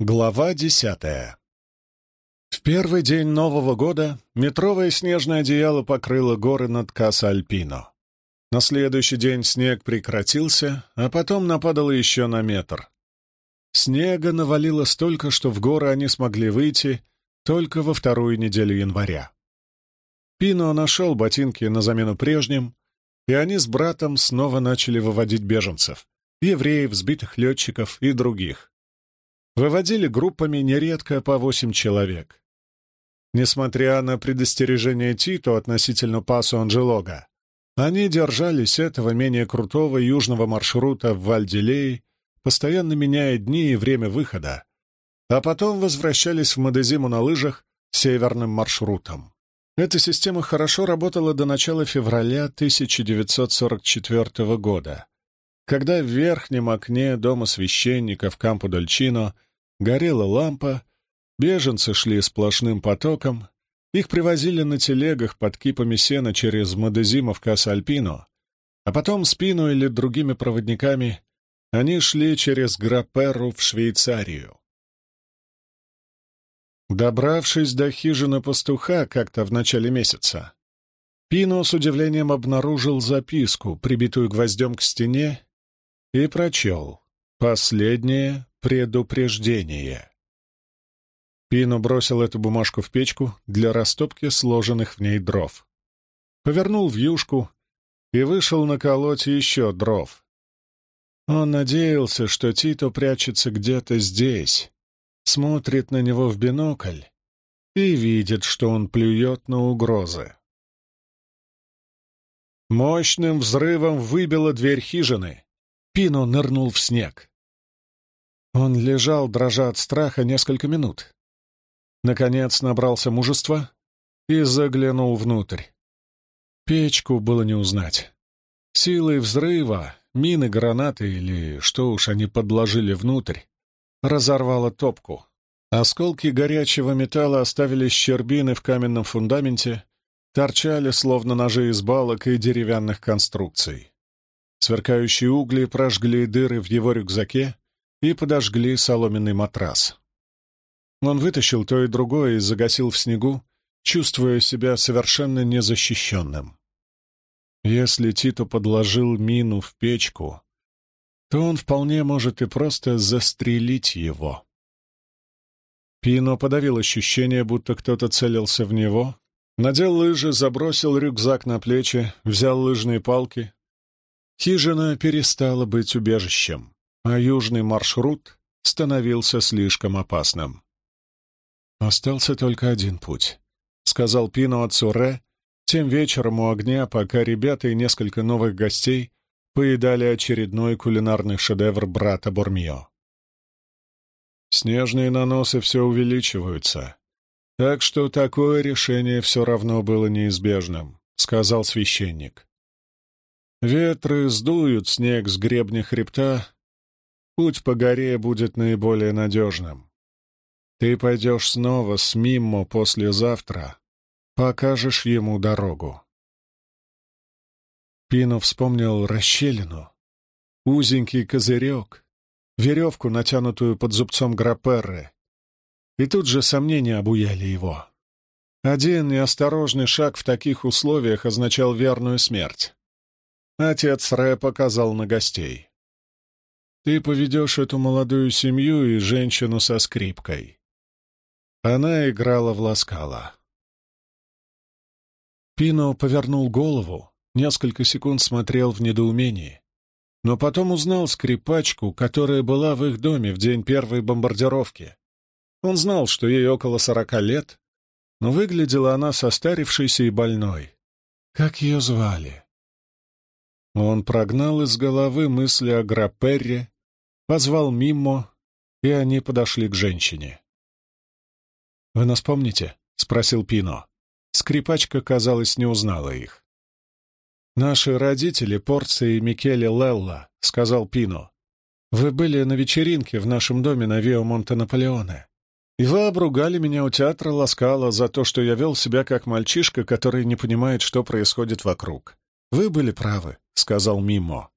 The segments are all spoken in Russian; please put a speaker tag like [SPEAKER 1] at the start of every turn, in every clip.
[SPEAKER 1] Глава десятая В первый день Нового года метровое снежное одеяло покрыло горы над Касса-Альпино. На следующий день снег прекратился, а потом нападало еще на метр. Снега навалило столько, что в горы они смогли выйти только во вторую неделю января. Пино нашел ботинки на замену прежним, и они с братом снова начали выводить беженцев, евреев, сбитых летчиков и других. Выводили группами нередко по восемь человек. Несмотря на предостережение Тито относительно пасу Анджелога, они держались этого менее крутого южного маршрута в Вальдилей, постоянно меняя дни и время выхода, а потом возвращались в Мадезиму на лыжах северным маршрутом. Эта система хорошо работала до начала февраля 1944 года, когда в верхнем окне дома священника в Кампо-Дольчино Горела лампа, беженцы шли сплошным потоком, их привозили на телегах под кипами сена через Мадезимов Касальпино, а потом спину или другими проводниками они шли через Грапперу в Швейцарию. Добравшись до хижины пастуха как-то в начале месяца, Пино с удивлением обнаружил записку, прибитую гвоздем к стене, и прочел «Последнее Предупреждение. Пино бросил эту бумажку в печку для растопки сложенных в ней дров. Повернул в юшку и вышел наколоть еще дров. Он надеялся, что Тито прячется где-то здесь, смотрит на него в бинокль и видит, что он плюет на угрозы. Мощным взрывом выбила дверь хижины. Пино нырнул в снег. Он лежал, дрожа от страха, несколько минут. Наконец набрался мужества и заглянул внутрь. Печку было не узнать. Силой взрыва, мины, гранаты или что уж они подложили внутрь, разорвало топку. Осколки горячего металла оставили щербины в каменном фундаменте, торчали, словно ножи из балок и деревянных конструкций. Сверкающие угли прожгли дыры в его рюкзаке, и подожгли соломенный матрас. Он вытащил то и другое и загасил в снегу, чувствуя себя совершенно незащищенным. Если Тито подложил мину в печку, то он вполне может и просто застрелить его. Пино подавил ощущение, будто кто-то целился в него, надел лыжи, забросил рюкзак на плечи, взял лыжные палки. Хижина перестала быть убежищем а южный маршрут становился слишком опасным. «Остался только один путь», — сказал Пино отцу тем вечером у огня, пока ребята и несколько новых гостей поедали очередной кулинарный шедевр брата Бормио. Снежные наносы все увеличиваются, так что такое решение все равно было неизбежным, — сказал священник. Ветры сдуют снег с гребня хребта, Путь по горе будет наиболее надежным. Ты пойдешь снова с Миммо послезавтра, покажешь ему дорогу. Пино вспомнил расщелину, узенький козырек, веревку, натянутую под зубцом граперры. И тут же сомнения обуяли его. Один неосторожный шаг в таких условиях означал верную смерть. Отец Ре показал на гостей. Ты поведешь эту молодую семью и женщину со скрипкой. Она играла в ласкала. Пино повернул голову, несколько секунд смотрел в недоумении, но потом узнал скрипачку, которая была в их доме в день первой бомбардировки. Он знал, что ей около сорока лет, но выглядела она состарившейся и больной. Как ее звали? Он прогнал из головы мысли о Граперре позвал Миммо, и они подошли к женщине. «Вы нас помните?» — спросил Пино. Скрипачка, казалось, не узнала их. «Наши родители, Порция и Микеле Лелла», — сказал Пино. «Вы были на вечеринке в нашем доме на Вио Монте-Наполеоне, и вы обругали меня у театра Ласкала за то, что я вел себя как мальчишка, который не понимает, что происходит вокруг. Вы были правы», — сказал Мимо.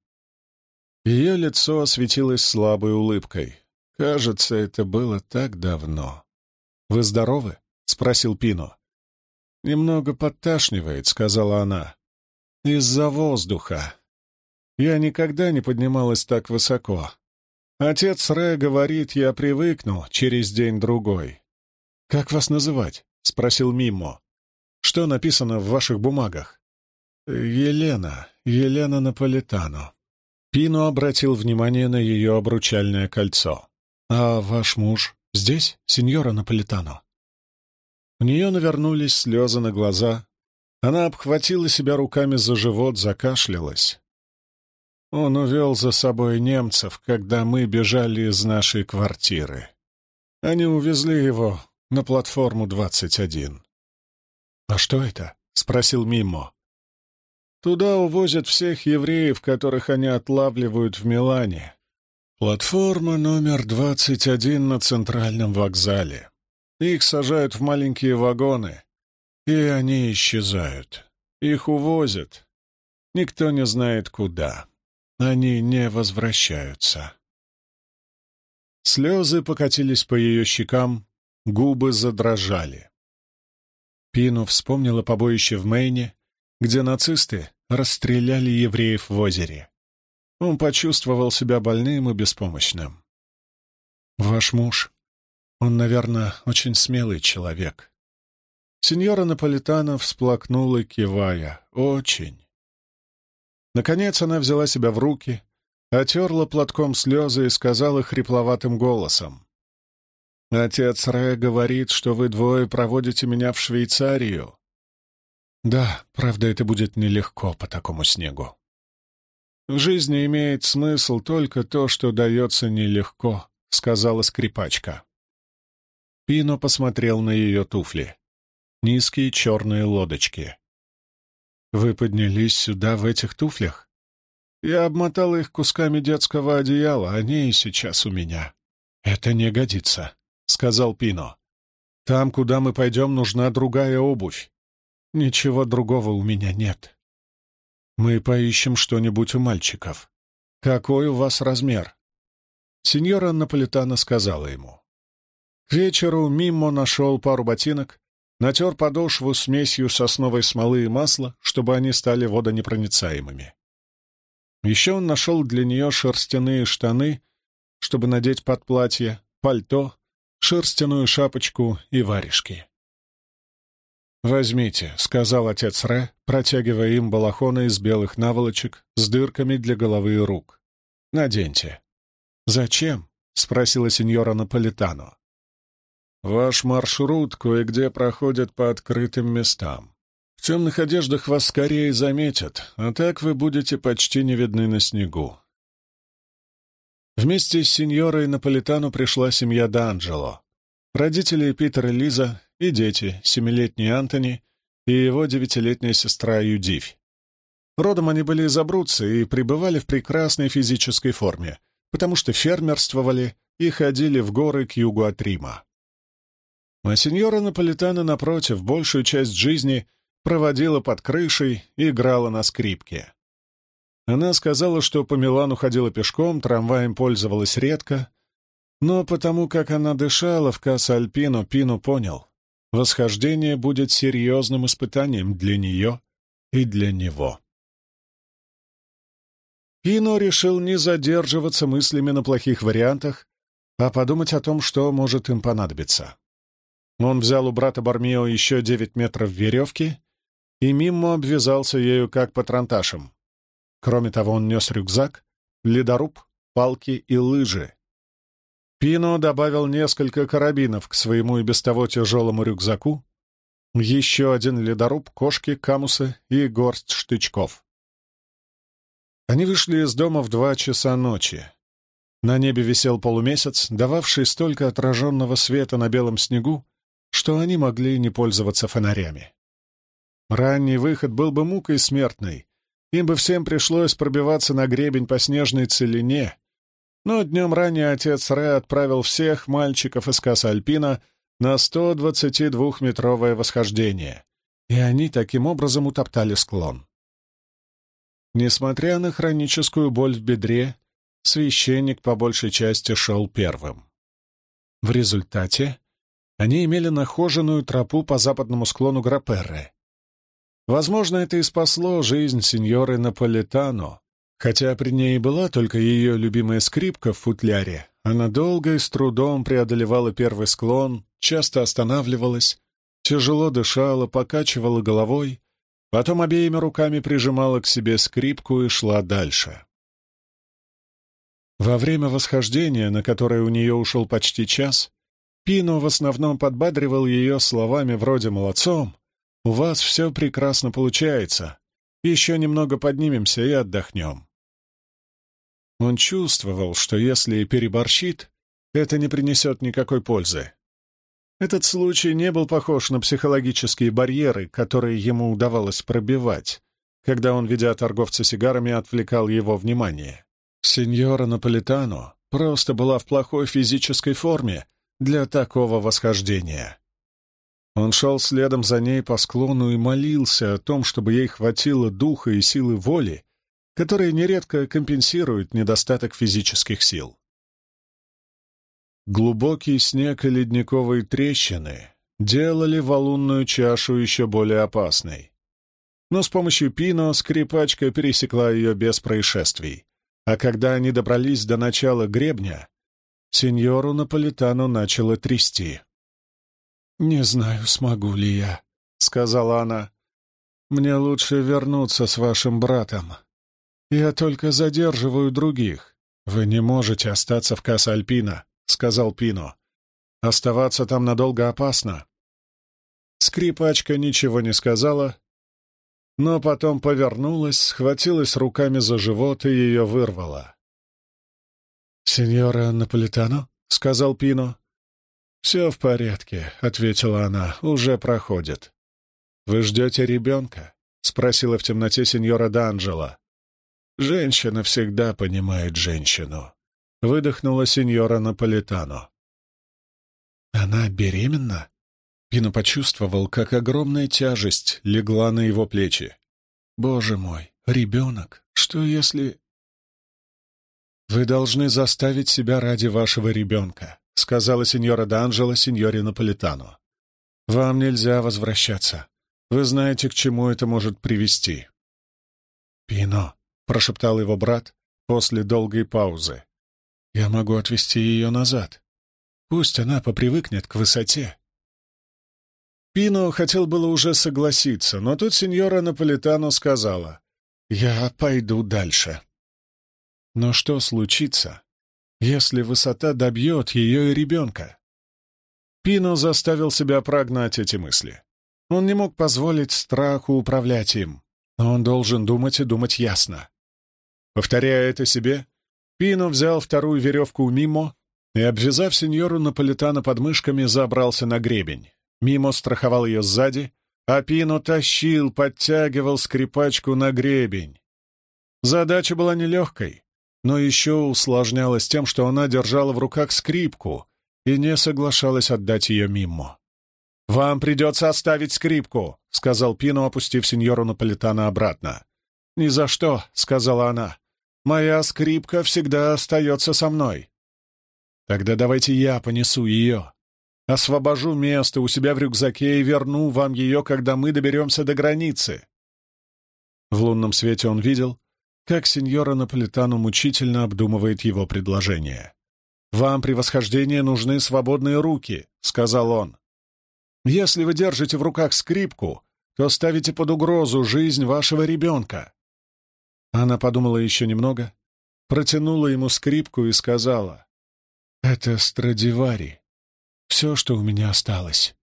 [SPEAKER 1] Ее лицо осветилось слабой улыбкой. Кажется, это было так давно. «Вы здоровы?» — спросил Пино. «Немного подташнивает», — сказала она. «Из-за воздуха. Я никогда не поднималась так высоко. Отец Рэ говорит, я привыкну через день-другой. «Как вас называть?» — спросил Мимо. «Что написано в ваших бумагах?» «Елена, Елена Наполитано». Пино обратил внимание на ее обручальное кольцо. «А ваш муж здесь, сеньора Наполитано?» У нее навернулись слезы на глаза. Она обхватила себя руками за живот, закашлялась. Он увел за собой немцев, когда мы бежали из нашей квартиры. Они увезли его на платформу 21. «А что это?» — спросил Мимо. «Туда увозят всех евреев, которых они отлавливают в Милане. Платформа номер 21 на центральном вокзале. Их сажают в маленькие вагоны, и они исчезают. Их увозят. Никто не знает куда». Они не возвращаются. Слезы покатились по ее щекам, губы задрожали. Пину вспомнила побоище в Мэйне, где нацисты расстреляли евреев в озере. Он почувствовал себя больным и беспомощным. «Ваш муж, он, наверное, очень смелый человек». Сеньора Наполитана всплакнула, кивая. «Очень. Наконец она взяла себя в руки, отерла платком слезы и сказала хрипловатым голосом. «Отец Ре говорит, что вы двое проводите меня в Швейцарию». «Да, правда, это будет нелегко по такому снегу». «В жизни имеет смысл только то, что дается нелегко», — сказала скрипачка. Пино посмотрел на ее туфли. Низкие черные лодочки. «Вы поднялись сюда в этих туфлях?» «Я обмотал их кусками детского одеяла, они и сейчас у меня». «Это не годится», — сказал Пино. «Там, куда мы пойдем, нужна другая обувь. Ничего другого у меня нет. Мы поищем что-нибудь у мальчиков. Какой у вас размер?» Сеньора Наполитана сказала ему. К вечеру Мимо нашел пару ботинок, Натер подошву смесью сосновой смолы и масла, чтобы они стали водонепроницаемыми. Еще он нашел для нее шерстяные штаны, чтобы надеть под платье, пальто, шерстяную шапочку и варежки. «Возьмите», — сказал отец Ре, протягивая им балахоны из белых наволочек с дырками для головы и рук. «Наденьте». «Зачем?» — спросила сеньора Наполитано. Ваш маршрут кое-где проходит по открытым местам. В темных одеждах вас скорее заметят, а так вы будете почти не видны на снегу. Вместе с сеньорой Наполитану пришла семья Д'Анджело. Родители Питер и Лиза и дети, семилетний Антони и его девятилетняя сестра Юдивь. Родом они были из Абруцци и пребывали в прекрасной физической форме, потому что фермерствовали и ходили в горы к югу от Рима. А сеньора Наполитана, напротив, большую часть жизни проводила под крышей и играла на скрипке. Она сказала, что по Милану ходила пешком, трамваем пользовалась редко, но потому как она дышала в Касса-Альпино, Пину понял, восхождение будет серьезным испытанием для нее и для него. Пино решил не задерживаться мыслями на плохих вариантах, а подумать о том, что может им понадобиться. Он взял у брата Бармио еще девять метров веревки и мимо обвязался ею как патронташем. Кроме того, он нес рюкзак, ледоруб, палки и лыжи. Пино добавил несколько карабинов к своему и без того тяжелому рюкзаку, еще один ледоруб, кошки, камусы и горсть штычков. Они вышли из дома в два часа ночи. На небе висел полумесяц, дававший столько отраженного света на белом снегу, что они могли не пользоваться фонарями. Ранний выход был бы мукой смертной, им бы всем пришлось пробиваться на гребень по снежной целине, но днем ранее отец Ре отправил всех мальчиков из Каса Альпина на 122-метровое восхождение, и они таким образом утоптали склон. Несмотря на хроническую боль в бедре, священник по большей части шел первым. В результате они имели нахоженную тропу по западному склону Граперре. Возможно, это и спасло жизнь сеньоры Наполитано, хотя при ней была только ее любимая скрипка в футляре. Она долго и с трудом преодолевала первый склон, часто останавливалась, тяжело дышала, покачивала головой, потом обеими руками прижимала к себе скрипку и шла дальше. Во время восхождения, на которое у нее ушел почти час, Пино в основном подбадривал ее словами вроде «молодцом», «у вас все прекрасно получается, еще немного поднимемся и отдохнем». Он чувствовал, что если переборщит, это не принесет никакой пользы. Этот случай не был похож на психологические барьеры, которые ему удавалось пробивать, когда он, ведя торговца сигарами, отвлекал его внимание. Сеньора Наполитано просто была в плохой физической форме для такого восхождения. Он шел следом за ней по склону и молился о том, чтобы ей хватило духа и силы воли, которые нередко компенсируют недостаток физических сил. Глубокий снег и ледниковые трещины делали валунную чашу еще более опасной. Но с помощью Пино скрипачка пересекла ее без происшествий, а когда они добрались до начала гребня, сеньору Наполитану начало трясти. «Не знаю, смогу ли я», — сказала она. «Мне лучше вернуться с вашим братом. Я только задерживаю других. Вы не можете остаться в Касса-Альпина», — сказал Пино. «Оставаться там надолго опасно». Скрипачка ничего не сказала, но потом повернулась, схватилась руками за живот и ее вырвала. «Сеньора Наполитано?» — сказал Пино. «Все в порядке», — ответила она, — «уже проходит». «Вы ждете ребенка?» — спросила в темноте сеньора Д'Анджело. «Женщина всегда понимает женщину», — выдохнула сеньора Наполитано. «Она беременна?» Пино почувствовал, как огромная тяжесть легла на его плечи. «Боже мой, ребенок! Что если...» «Вы должны заставить себя ради вашего ребенка», — сказала сеньора Д'Анджело сеньоре Наполитану. «Вам нельзя возвращаться. Вы знаете, к чему это может привести». «Пино», — прошептал его брат после долгой паузы. «Я могу отвезти ее назад. Пусть она попривыкнет к высоте». Пино хотел было уже согласиться, но тут сеньора Наполитано сказала, «Я пойду дальше». Но что случится, если высота добьет ее и ребенка? Пино заставил себя прогнать эти мысли. Он не мог позволить страху управлять им, но он должен думать и думать ясно. Повторяя это себе, Пино взял вторую веревку у Мимо и, обвязав сеньору Наполитана подмышками, забрался на гребень. Мимо страховал ее сзади, а Пино тащил, подтягивал скрипачку на гребень. Задача была нелегкой, но еще усложнялась тем, что она держала в руках скрипку и не соглашалась отдать ее Мимо. «Вам придется оставить скрипку», — сказал Пино, опустив сеньору Наполитана обратно. «Ни за что», — сказала она. «Моя скрипка всегда остается со мной». «Тогда давайте я понесу ее», Освобожу место у себя в рюкзаке и верну вам ее, когда мы доберемся до границы». В лунном свете он видел, как сеньора Наполитану мучительно обдумывает его предложение. «Вам при восхождении нужны свободные руки», — сказал он. «Если вы держите в руках скрипку, то ставите под угрозу жизнь вашего ребенка». Она подумала еще немного, протянула ему скрипку и сказала, «Это Страдивари все, что у меня осталось.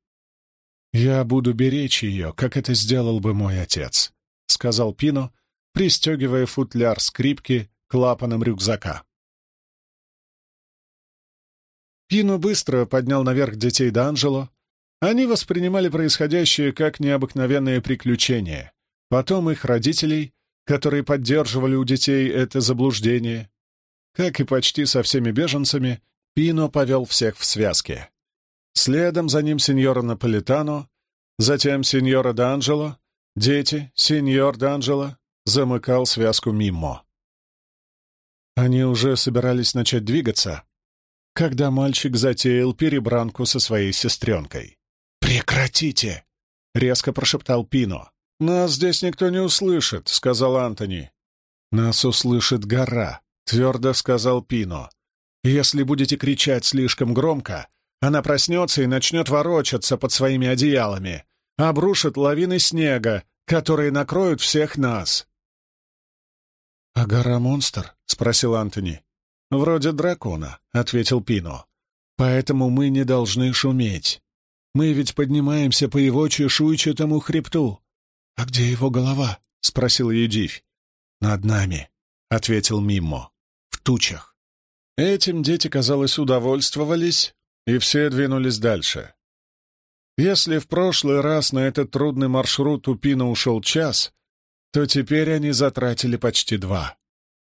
[SPEAKER 1] Я буду беречь ее, как это сделал бы мой отец», — сказал Пино, пристегивая футляр скрипки клапаном рюкзака. Пино быстро поднял наверх детей Д'Анджело. Они воспринимали происходящее как необыкновенное приключение. Потом их родителей, которые поддерживали у детей это заблуждение. Как и почти со всеми беженцами, Пино повел всех в связке. Следом за ним сеньора Наполитано, затем сеньора Д'Анджело, дети, сеньор Д'Анджело, замыкал связку Мимо. Они уже собирались начать двигаться, когда мальчик затеял перебранку со своей сестренкой. «Прекратите!» — резко прошептал Пино. «Нас здесь никто не услышит», — сказал Антони. «Нас услышит гора», — твердо сказал Пино. «Если будете кричать слишком громко, она проснется и начнет ворочаться под своими одеялами, обрушит лавины снега, которые накроют всех нас». «А гора монстр?» — спросил Антони. «Вроде дракона», — ответил Пино. «Поэтому мы не должны шуметь. Мы ведь поднимаемся по его чешуйчатому хребту. А где его голова?» — спросил Едивь. «Над нами», — ответил Миммо. «В тучах». Этим дети, казалось, удовольствовались, и все двинулись дальше. Если в прошлый раз на этот трудный маршрут у Пина ушел час, то теперь они затратили почти два.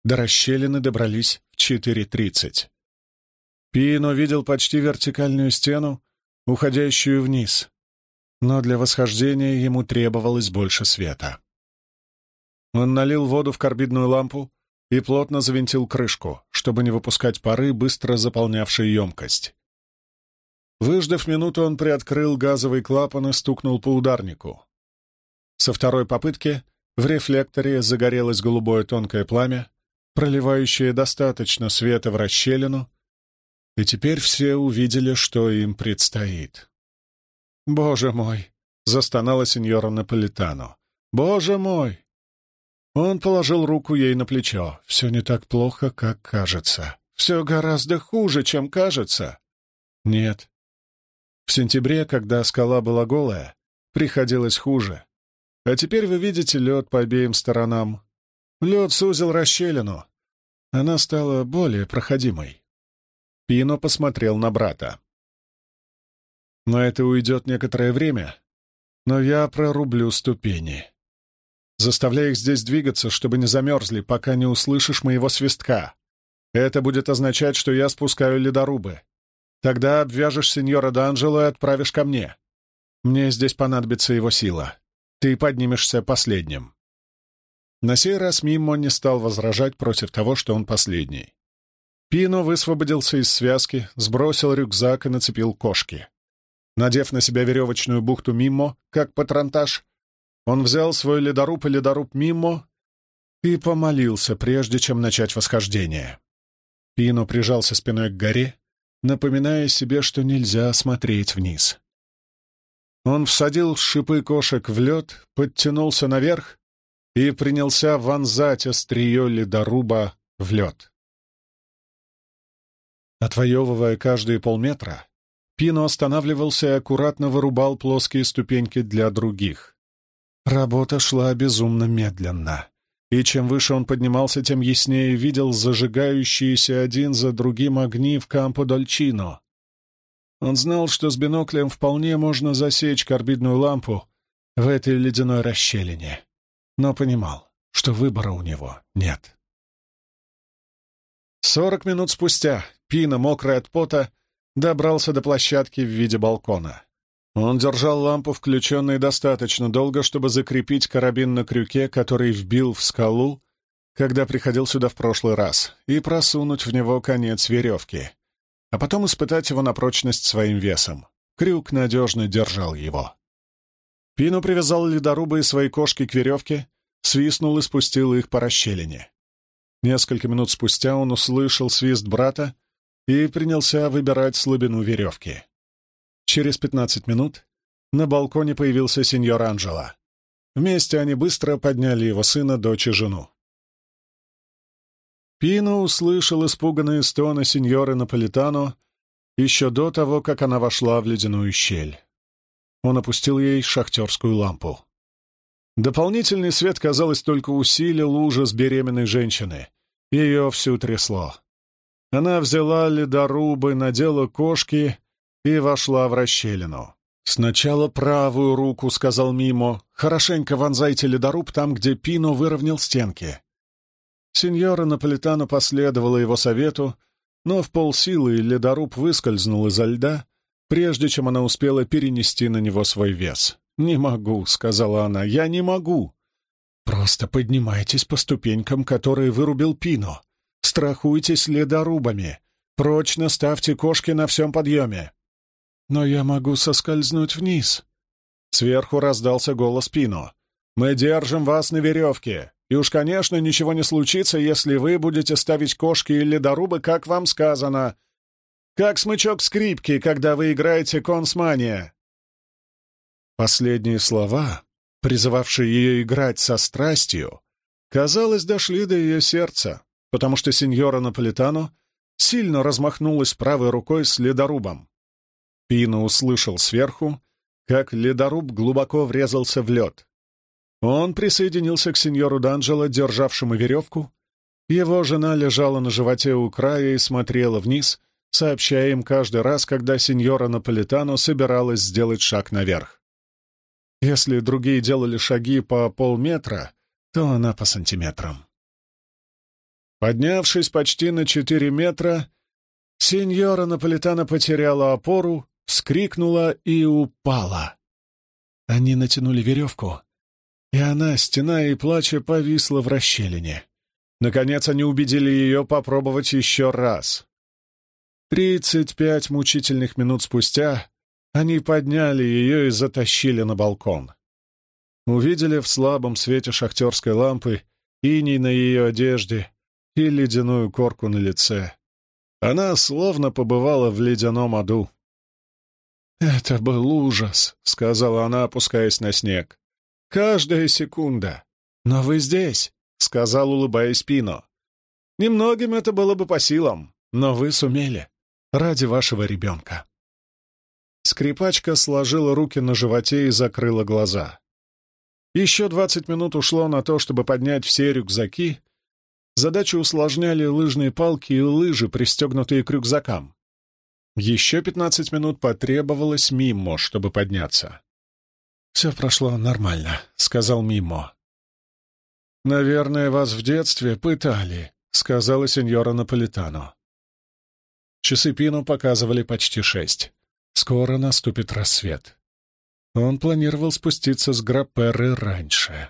[SPEAKER 1] До расщелины добрались в 4.30. Пино видел почти вертикальную стену, уходящую вниз, но для восхождения ему требовалось больше света. Он налил воду в карбидную лампу и плотно завинтил крышку, чтобы не выпускать пары, быстро заполнявшей емкость. Выждав минуту, он приоткрыл газовый клапан и стукнул по ударнику. Со второй попытки в рефлекторе загорелось голубое тонкое пламя, проливающее достаточно света в расщелину, и теперь все увидели, что им предстоит. «Боже мой!» — застонала сеньора Наполитано. «Боже мой!» Он положил руку ей на плечо. «Все не так плохо, как кажется. Все гораздо хуже, чем кажется». «Нет». В сентябре, когда скала была голая, приходилось хуже. А теперь вы видите лед по обеим сторонам. Лед сузил расщелину. Она стала более проходимой. Пино посмотрел на брата. «На это уйдет некоторое время, но я прорублю ступени. Заставляй их здесь двигаться, чтобы не замерзли, пока не услышишь моего свистка. Это будет означать, что я спускаю ледорубы. Тогда обвяжешь сеньора Д'Анджело и отправишь ко мне. Мне здесь понадобится его сила. Ты поднимешься последним». На сей раз Миммо не стал возражать против того, что он последний. Пино высвободился из связки, сбросил рюкзак и нацепил кошки. Надев на себя веревочную бухту Миммо, как патронтаж, он взял свой ледоруб и ледоруб Миммо и помолился, прежде чем начать восхождение. Пино прижался спиной к горе, напоминая себе, что нельзя смотреть вниз. Он всадил шипы кошек в лед, подтянулся наверх и принялся вонзать острие ледоруба в лед. Отвоевывая каждые полметра, Пино останавливался и аккуратно вырубал плоские ступеньки для других. Работа шла безумно медленно, и чем выше он поднимался, тем яснее видел зажигающиеся один за другим огни в Кампо-Дольчино. Он знал, что с биноклем вполне можно засечь карбидную лампу в этой ледяной расщелине, но понимал, что выбора у него нет. Сорок минут спустя Пина, мокрый от пота, добрался до площадки в виде балкона. Он держал лампу включенной достаточно долго, чтобы закрепить карабин на крюке, который вбил в скалу, когда приходил сюда в прошлый раз, и просунуть в него конец веревки — а потом испытать его на прочность своим весом. Крюк надежно держал его. Пину привязал ледорубы и свои кошки к веревке, свистнул и спустил их по расщелине. Несколько минут спустя он услышал свист брата и принялся выбирать слабину веревки. Через пятнадцать минут на балконе появился сеньор Анджело. Вместе они быстро подняли его сына, дочь и жену. Пино услышал испуганные стоны сеньоры Наполитано еще до того, как она вошла в ледяную щель. Он опустил ей шахтерскую лампу. Дополнительный свет, казалось, только усилил ужас беременной женщины. Ее всю трясло. Она взяла ледорубы, надела кошки и вошла в расщелину. «Сначала правую руку», — сказал Мимо. «Хорошенько вонзайте ледоруб там, где Пино выровнял стенки. Сеньора Наполитано последовала его совету, но в полсилы ледоруб выскользнул изо льда, прежде чем она успела перенести на него свой вес. «Не могу», — сказала она, — «я не могу». «Просто поднимайтесь по ступенькам, которые вырубил Пино. Страхуйтесь ледорубами. Прочно ставьте кошки на всем подъеме. Но я могу соскользнуть вниз. Сверху раздался голос Пино. «Мы держим вас на веревке, и уж, конечно, ничего не случится, если вы будете ставить кошки и ледорубы, как вам сказано. Как смычок скрипки, когда вы играете консмания». Последние слова, призывавшие ее играть со страстью, казалось, дошли до ее сердца, потому что сеньора Наполитано сильно размахнулась правой рукой с ледорубом. Пино услышал сверху, как ледоруб глубоко врезался в лед. Он присоединился к сеньору Данджело, державшему веревку. Его жена лежала на животе у края и смотрела вниз, сообщая им каждый раз, когда сеньора Наполитано собиралась сделать шаг наверх. Если другие делали шаги по полметра, то она по сантиметрам. Поднявшись почти на четыре метра, сеньора Наполитано потеряла опору, вскрикнула и упала. Они натянули веревку, и она, стена и плача, повисла в расщелине. Наконец они убедили ее попробовать еще раз. Тридцать пять мучительных минут спустя они подняли ее и затащили на балкон. Увидели в слабом свете шахтерской лампы иней на ее одежде и ледяную корку на лице. Она словно побывала в ледяном аду. «Это был ужас», — сказала она, опускаясь на снег. «Каждая секунда. Но вы здесь», — сказал, улыбаясь Пино. «Немногим это было бы по силам, но вы сумели. Ради вашего ребенка». Скрипачка сложила руки на животе и закрыла глаза. Еще двадцать минут ушло на то, чтобы поднять все рюкзаки. Задачу усложняли лыжные палки и лыжи, пристегнутые к рюкзакам. Еще пятнадцать минут потребовалось Мимо, чтобы подняться. «Все прошло нормально», — сказал Мимо. «Наверное, вас в детстве пытали», — сказала сеньора Наполитано. Часы Пину показывали почти шесть. Скоро наступит рассвет. Он планировал спуститься с Грапперы раньше.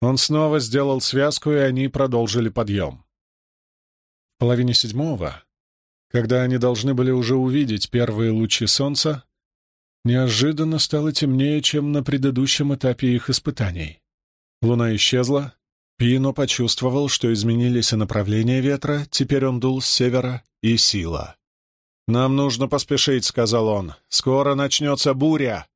[SPEAKER 1] Он снова сделал связку, и они продолжили подъем. В половине седьмого когда они должны были уже увидеть первые лучи солнца, неожиданно стало темнее, чем на предыдущем этапе их испытаний. Луна исчезла, Пино почувствовал, что изменились и направления ветра, теперь он дул с севера и сила. «Нам нужно поспешить», — сказал он. «Скоро начнется буря».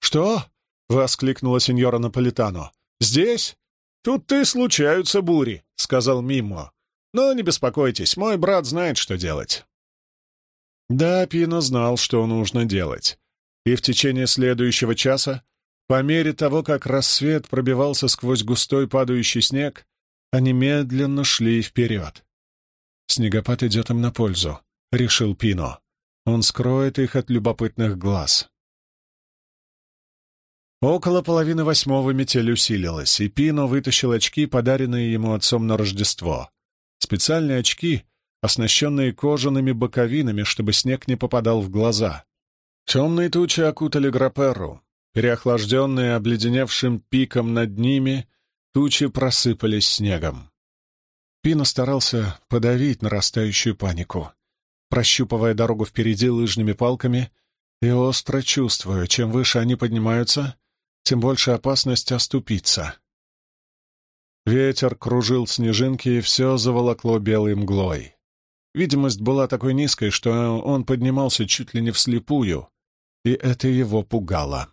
[SPEAKER 1] «Что?» — воскликнула сеньора Наполитано. «Здесь? Тут-то и случаются бури», — сказал Мимо. «Но не беспокойтесь, мой брат знает, что делать». Да, Пино знал, что нужно делать. И в течение следующего часа, по мере того, как рассвет пробивался сквозь густой падающий снег, они медленно шли вперед. «Снегопад идет им на пользу», — решил Пино. «Он скроет их от любопытных глаз». Около половины восьмого метель усилилась, и Пино вытащил очки, подаренные ему отцом на Рождество. Специальные очки, оснащенные кожаными боковинами, чтобы снег не попадал в глаза. Темные тучи окутали Граперру. Переохлажденные обледеневшим пиком над ними, тучи просыпались снегом. Пино старался подавить нарастающую панику, прощупывая дорогу впереди лыжными палками и остро чувствуя, чем выше они поднимаются, тем больше опасность оступиться. Ветер кружил снежинки, и все заволокло белой мглой. Видимость была такой низкой, что он поднимался чуть ли не вслепую, и это его пугало.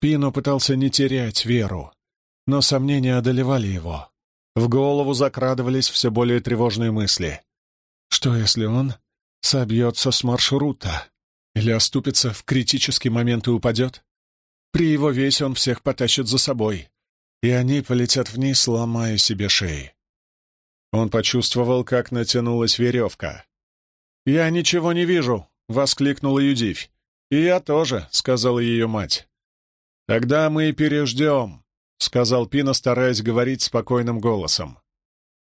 [SPEAKER 1] Пино пытался не терять веру, но сомнения одолевали его. В голову закрадывались все более тревожные мысли. Что, если он собьется с маршрута или оступится в критический момент и упадет? При его весе он всех потащит за собой, и они полетят вниз, ломая себе шеи. Он почувствовал, как натянулась веревка. «Я ничего не вижу!» — воскликнула Юдивь. «И я тоже», — сказала ее мать. «Тогда мы переждем», — сказал Пина, стараясь говорить спокойным голосом.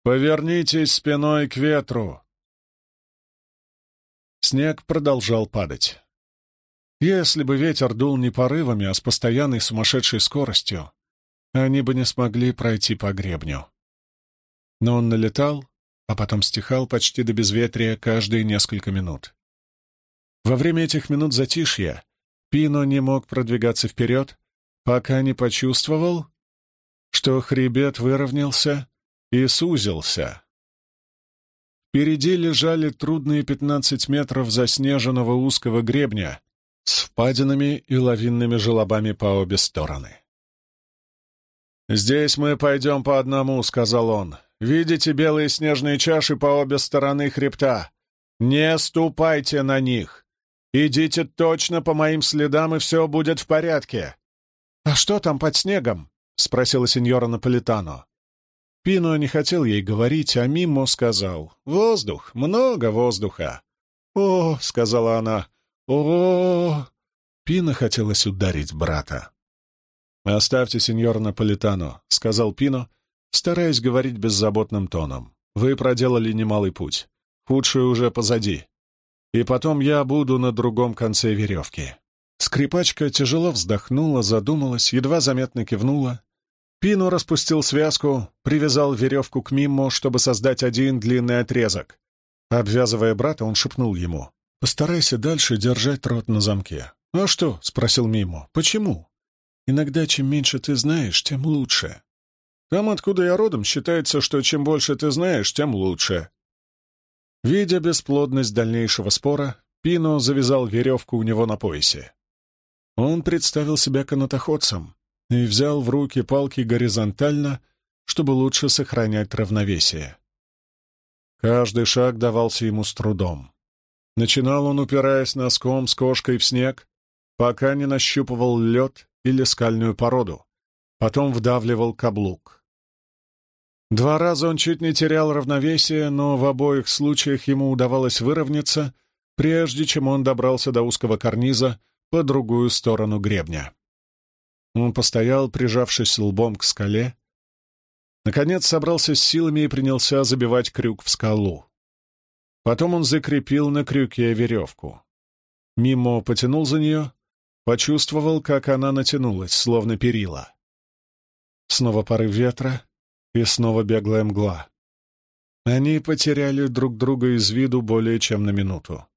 [SPEAKER 1] «Повернитесь спиной к ветру». Снег продолжал падать. Если бы ветер дул не порывами, а с постоянной сумасшедшей скоростью, они бы не смогли пройти по гребню. но он налетал, а потом стихал почти до безветрия каждые несколько минут. Во время этих минут затишья Пино не мог продвигаться вперед, пока не почувствовал, что хребет выровнялся и сузился. Впереди лежали трудные пятнадцать метров заснеженного узкого гребня с впадинами и лавинными желобами по обе стороны. «Здесь мы пойдем по одному», — сказал он. «Видите белые снежные чаши по обе стороны хребта? Не ступайте на них. Идите точно по моим следам, и все будет в порядке. «А что там под снегом?» — спросила сеньора Наполитано. Пино не хотел ей говорить, а Мимо сказал. «Воздух, много воздуха». «О!» — сказала она. «О!» Пино хотелось ударить брата. «Оставьте сеньора Наполитано», — сказал Пино, стараясь говорить беззаботным тоном. «Вы проделали немалый путь. Худшее уже позади. И потом я буду на другом конце веревки. Скрипачка тяжело вздохнула, задумалась, едва заметно кивнула. Пину распустил связку, привязал веревку к Миммо, чтобы создать один длинный отрезок. Обвязывая брата, он шепнул ему. «Постарайся дальше держать рот на замке». «А что?» — спросил Мимо. «Почему?» «Иногда чем меньше ты знаешь, тем лучше». «Там, откуда я родом, считается, что чем больше ты знаешь, тем лучше». Видя бесплодность дальнейшего спора, Пино завязал веревку у него на поясе. Он представил себя канатоходцем и взял в руки палки горизонтально, чтобы лучше сохранять равновесие. Каждый шаг давался ему с трудом. Начинал он, упираясь носком с кошкой в снег, пока не нащупывал лед или скальную породу, потом вдавливал каблук. Два раза он чуть не терял равновесие, но в обоих случаях ему удавалось выровняться, прежде чем он добрался до узкого карниза, по другую сторону гребня. Он постоял, прижавшись лбом к скале. Наконец собрался с силами и принялся забивать крюк в скалу. Потом он закрепил на крюке веревку. Мимо потянул за нее, почувствовал, как она натянулась, словно перила. Снова порыв ветра и снова беглая мгла. Они потеряли друг друга из виду более чем на минуту.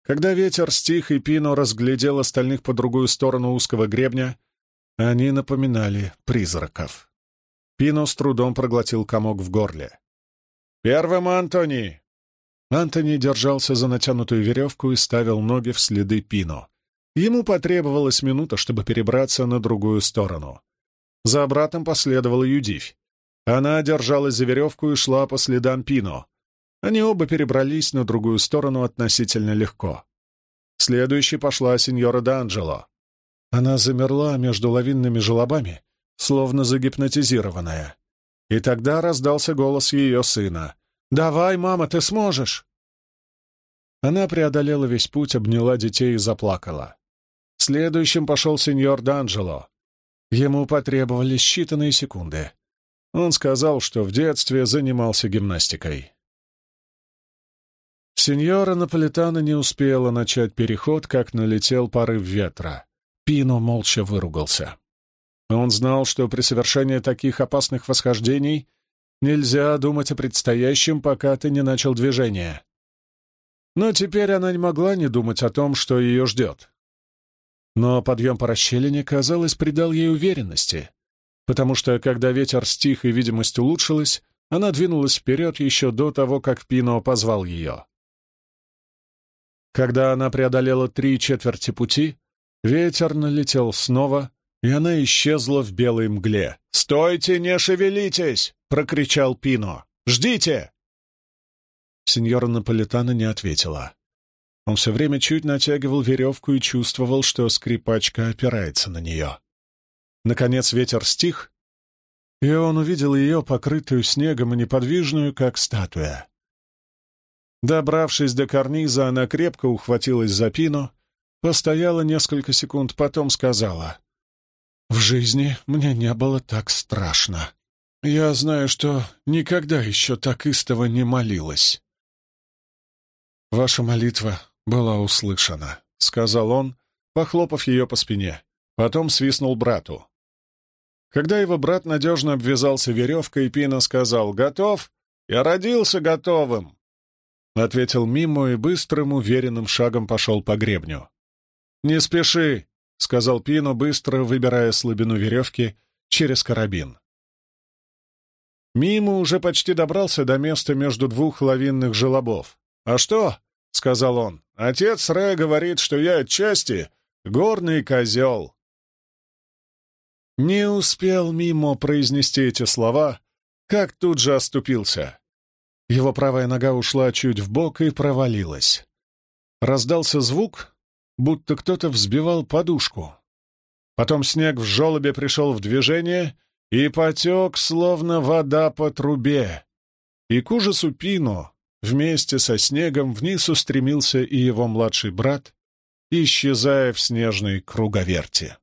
[SPEAKER 1] Когда ветер стих и Пино разглядел остальных по другую сторону узкого гребня, они напоминали призраков. Пино с трудом проглотил комок в горле. «Первым Антони!» Антони держался за натянутую веревку и ставил ноги в следы Пино. Ему потребовалась минута, чтобы перебраться на другую сторону. За братом последовала Юдивь. Она держалась за веревку и шла по следам Пино, они оба перебрались на другую сторону относительно легко. Следующей пошла сеньора Д'Анджело. Она замерла между лавинными желобами, словно загипнотизированная. И тогда раздался голос ее сына. «Давай, мама, ты сможешь!» Она преодолела весь путь, обняла детей и заплакала. Следующим пошел сеньор Д'Анджело. Ему потребовались считанные секунды. Он сказал, что в детстве занимался гимнастикой. Сеньора Наполитана не успела начать переход, как налетел порыв ветра. Пино молча выругался. Он знал, что при совершении таких опасных восхождений нельзя думать о предстоящем, пока ты не начал движение. Но теперь она не могла не думать о том, что ее ждет. Но подъем по расщелине, казалось, придал ей уверенности, потому что, когда ветер стих и видимость улучшилась, она двинулась вперед еще до того, как Пино позвал ее. Когда она преодолела три четверти пути, ветер налетел снова, и она исчезла в белой мгле. «Стойте, не шевелитесь!» — прокричал Пино. «Ждите!» Сеньора Наполитана не ответила. Он все время чуть натягивал веревку и чувствовал, что скрипачка опирается на нее. Наконец ветер стих, и он увидел ее, покрытую снегом и неподвижную, как статуя. Добравшись до карниза, она крепко ухватилась за пину, постояла несколько секунд, потом сказала. «В жизни мне не было так страшно. Я знаю, что никогда еще так истово не молилась». «Ваша молитва была услышана», — сказал он, похлопав ее по спине. Потом свистнул брату. Когда его брат надежно обвязался веревкой, Пина сказал «Готов? Я родился готовым!» Ответил Мимо и быстрым, уверенным шагом пошел по гребню. «Не спеши!» — сказал Пино, быстро выбирая слабину веревки через карабин. Мимо уже почти добрался до места между двух лавинных желобов. «А что?» — сказал он. «Отец Ре говорит, что я отчасти горный козел». Не успел Мимо произнести эти слова, как тут же оступился. Его правая нога ушла чуть в бок и провалилась. Раздался звук, будто кто-то взбивал подушку. Потом снег в желобе пришел в движение и потек, словно вода по трубе. И к ужасу Пино вместе со снегом вниз устремился и его младший брат, исчезая в снежной круговерти.